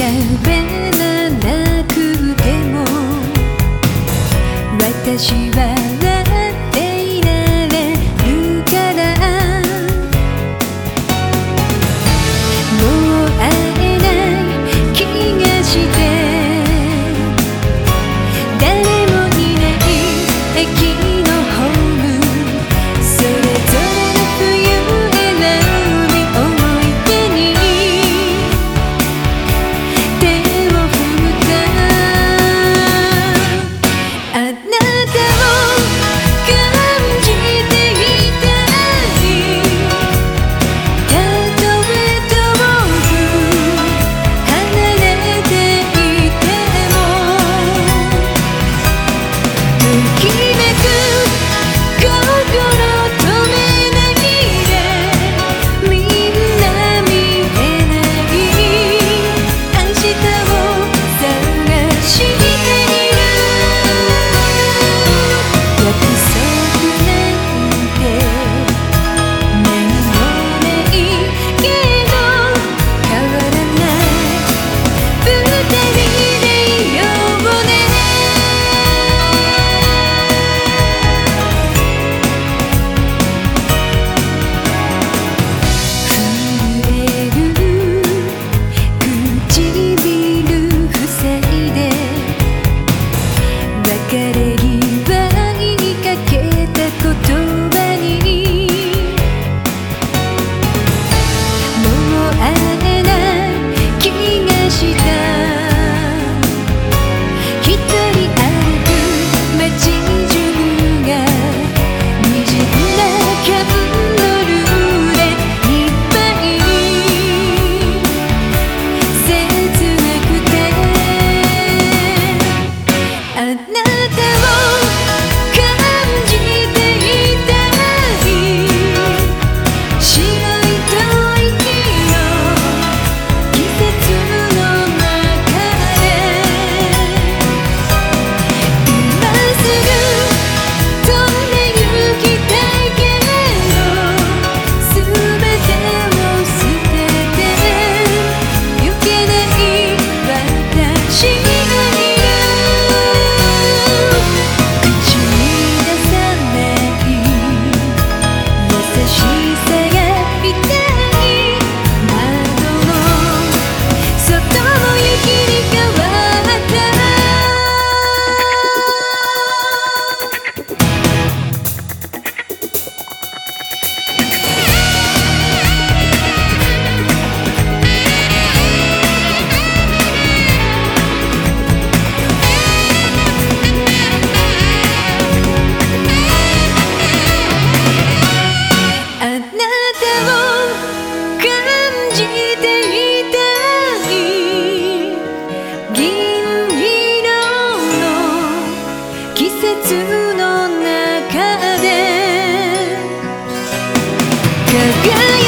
się together